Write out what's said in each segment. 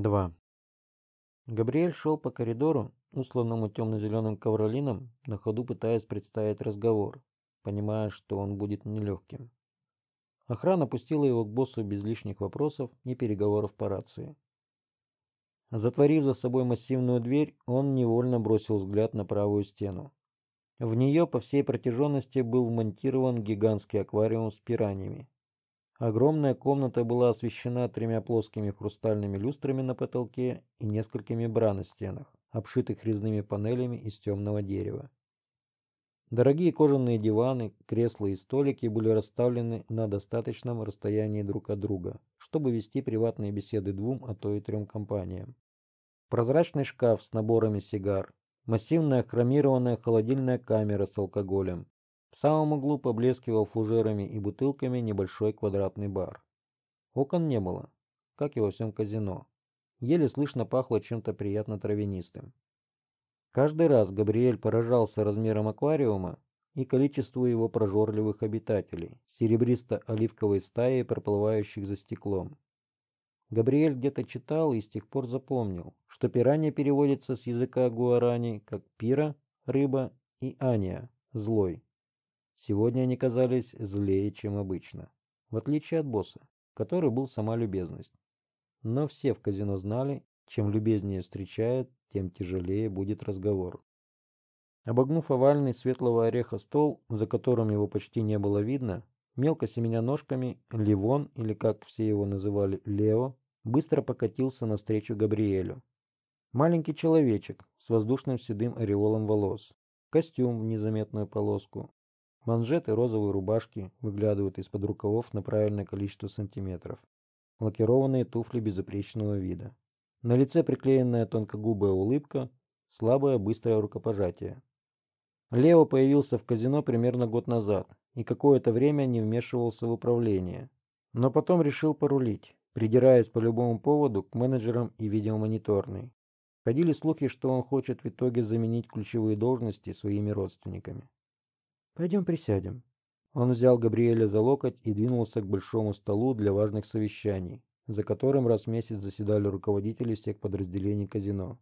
2. Габриэль шел по коридору, усланному темно-зеленым ковролином, на ходу пытаясь представить разговор, понимая, что он будет нелегким. Охрана пустила его к боссу без лишних вопросов и переговоров по рации. Затворив за собой массивную дверь, он невольно бросил взгляд на правую стену. В нее по всей протяженности был вмонтирован гигантский аквариум с пираньями. Огромная комната была освещена тремя плоскими хрустальными люстрами на потолке и несколькими бра на стенах, обшитых резными панелями из темного дерева. Дорогие кожаные диваны, кресла и столики были расставлены на достаточном расстоянии друг от друга, чтобы вести приватные беседы двум, а то и трем компаниям. Прозрачный шкаф с наборами сигар, массивная хромированная холодильная камера с алкоголем, в самом углу поблескивал фужерами и бутылками небольшой квадратный бар. Окон не было, как и во всем казино. Еле слышно пахло чем-то приятно травянистым. Каждый раз Габриэль поражался размером аквариума и количеству его прожорливых обитателей, серебристо-оливковой стаи, проплывающих за стеклом. Габриэль где-то читал и с тех пор запомнил, что пиранья переводится с языка гуарани как пира – рыба и ания – злой. Сегодня они казались злее, чем обычно, в отличие от босса, который был сама любезность. Но все в казино знали, чем любезнее встречает, тем тяжелее будет разговор. Обогнув овальный светлого ореха стол, за которым его почти не было видно, мелко семеня ножками, Ливон, или как все его называли, Лео, быстро покатился навстречу Габриэлю. Маленький человечек с воздушным седым ореолом волос, костюм в незаметную полоску, Манжеты розовой рубашки выглядывают из-под рукавов на правильное количество сантиметров. Лакированные туфли безупречного вида. На лице приклеенная тонкогубая улыбка, слабое быстрое рукопожатие. Лео появился в казино примерно год назад и какое-то время не вмешивался в управление. Но потом решил порулить, придираясь по любому поводу к менеджерам и видеомониторной. Ходили слухи, что он хочет в итоге заменить ключевые должности своими родственниками. Пойдем присядем. Он взял Габриэля за локоть и двинулся к большому столу для важных совещаний, за которым раз в месяц заседали руководители всех подразделений казино.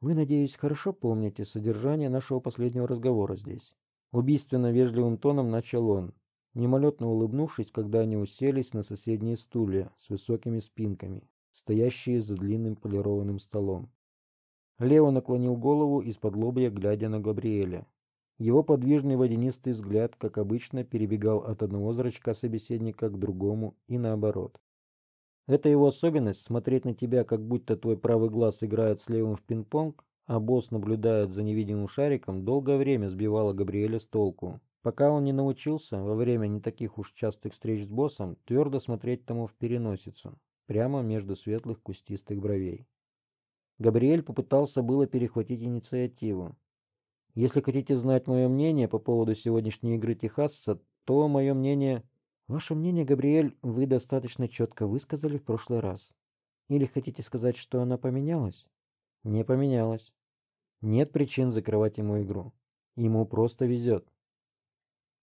Вы, надеюсь, хорошо помните содержание нашего последнего разговора здесь. Убийственно вежливым тоном начал он, мимолетно улыбнувшись, когда они уселись на соседние стулья с высокими спинками, стоящие за длинным полированным столом. Лео наклонил голову из-под лобья, глядя на Габриэля, его подвижный водянистый взгляд, как обычно, перебегал от одного зрачка собеседника к другому и наоборот. Это его особенность смотреть на тебя, как будто твой правый глаз играет с левым в пинг-понг, а босс наблюдает за невидимым шариком, долгое время сбивало Габриэля с толку, пока он не научился, во время не таких уж частых встреч с боссом, твердо смотреть тому в переносицу, прямо между светлых кустистых бровей. Габриэль попытался было перехватить инициативу, если хотите знать мое мнение по поводу сегодняшней игры Техасца, то мое мнение... Ваше мнение, Габриэль, вы достаточно четко высказали в прошлый раз. Или хотите сказать, что она поменялась? Не поменялась. Нет причин закрывать ему игру. Ему просто везет.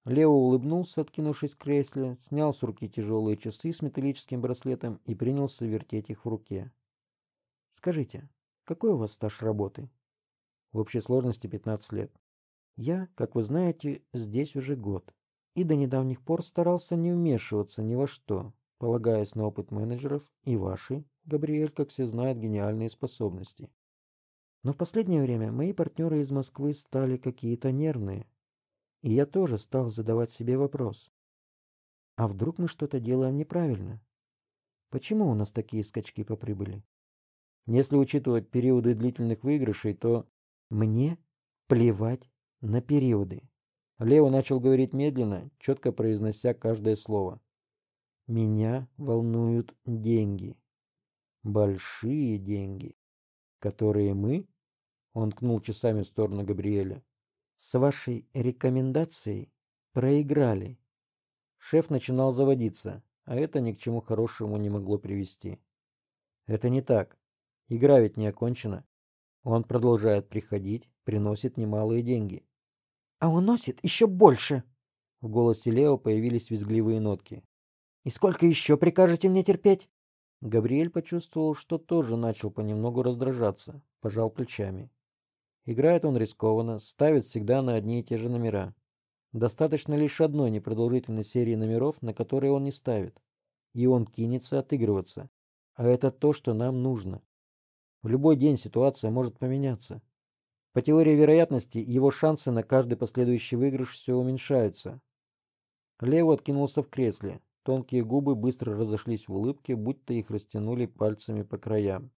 Лео улыбнулся, откинувшись в кресле, снял с руки тяжелые часы с металлическим браслетом и принялся вертеть их в руке. «Скажите, какой у вас стаж работы?» В общей сложности 15 лет. Я, как вы знаете, здесь уже год. И до недавних пор старался не вмешиваться ни во что, полагаясь на опыт менеджеров и ваши, Габриэль, как все знают, гениальные способности. Но в последнее время мои партнеры из Москвы стали какие-то нервные. И я тоже стал задавать себе вопрос. А вдруг мы что-то делаем неправильно? Почему у нас такие скачки по прибыли? Если учитывать периоды длительных выигрышей, то мне плевать на периоды. Лео начал говорить медленно, четко произнося каждое слово. Меня волнуют деньги. Большие деньги, которые мы, он ткнул часами в сторону Габриэля, с вашей рекомендацией проиграли. Шеф начинал заводиться, а это ни к чему хорошему не могло привести. Это не так. Игра ведь не окончена. Он продолжает приходить, приносит немалые деньги. А уносит еще больше. В голосе Лео появились визгливые нотки. И сколько еще прикажете мне терпеть? Габриэль почувствовал, что тоже начал понемногу раздражаться, пожал плечами. Играет он рискованно, ставит всегда на одни и те же номера. Достаточно лишь одной непродолжительной серии номеров, на которые он не ставит. И он кинется отыгрываться. А это то, что нам нужно. В любой день ситуация может поменяться. По теории вероятности, его шансы на каждый последующий выигрыш все уменьшаются. Лео откинулся в кресле. Тонкие губы быстро разошлись в улыбке, будто их растянули пальцами по краям.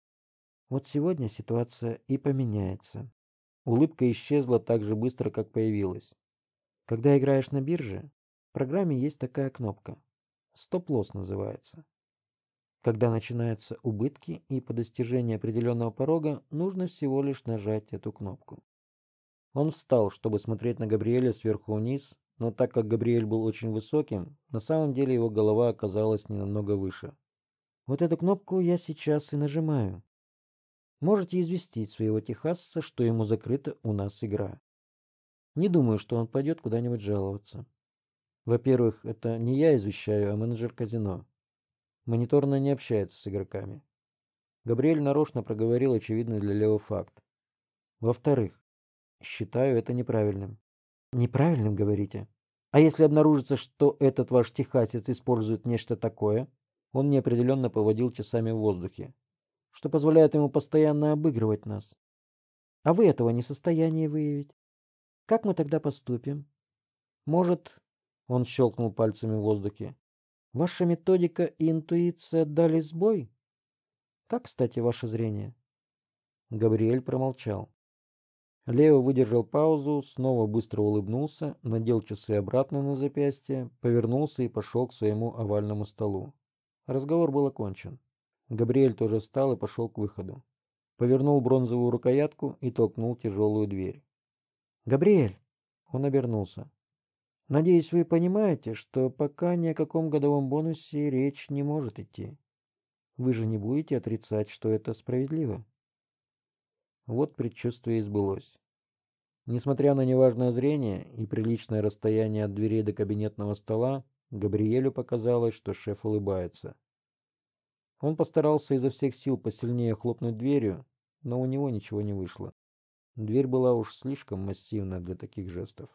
Вот сегодня ситуация и поменяется. Улыбка исчезла так же быстро, как появилась. Когда играешь на бирже, в программе есть такая кнопка. Стоп-лосс называется. Когда начинаются убытки и по достижении определенного порога нужно всего лишь нажать эту кнопку. Он встал, чтобы смотреть на Габриэля сверху вниз, но так как Габриэль был очень высоким, на самом деле его голова оказалась не намного выше. Вот эту кнопку я сейчас и нажимаю. Можете известить своего техасца, что ему закрыта у нас игра. Не думаю, что он пойдет куда-нибудь жаловаться. Во-первых, это не я извещаю, а менеджер казино. Мониторно не общается с игроками. Габриэль нарочно проговорил очевидный для Лео факт. Во-вторых, считаю это неправильным. Неправильным, говорите? А если обнаружится, что этот ваш техасец использует нечто такое? Он неопределенно поводил часами в воздухе, что позволяет ему постоянно обыгрывать нас. А вы этого не в состоянии выявить. Как мы тогда поступим? Может, он щелкнул пальцами в воздухе, ваша методика и интуиция дали сбой? Как, кстати, ваше зрение? Габриэль промолчал. Лео выдержал паузу, снова быстро улыбнулся, надел часы обратно на запястье, повернулся и пошел к своему овальному столу. Разговор был окончен. Габриэль тоже встал и пошел к выходу. Повернул бронзовую рукоятку и толкнул тяжелую дверь. «Габриэль!» Он обернулся. «Надеюсь, вы понимаете, что пока ни о каком годовом бонусе речь не может идти. Вы же не будете отрицать, что это справедливо?» Вот предчувствие и сбылось. Несмотря на неважное зрение и приличное расстояние от дверей до кабинетного стола, Габриэлю показалось, что шеф улыбается. Он постарался изо всех сил посильнее хлопнуть дверью, но у него ничего не вышло. Дверь была уж слишком массивная для таких жестов.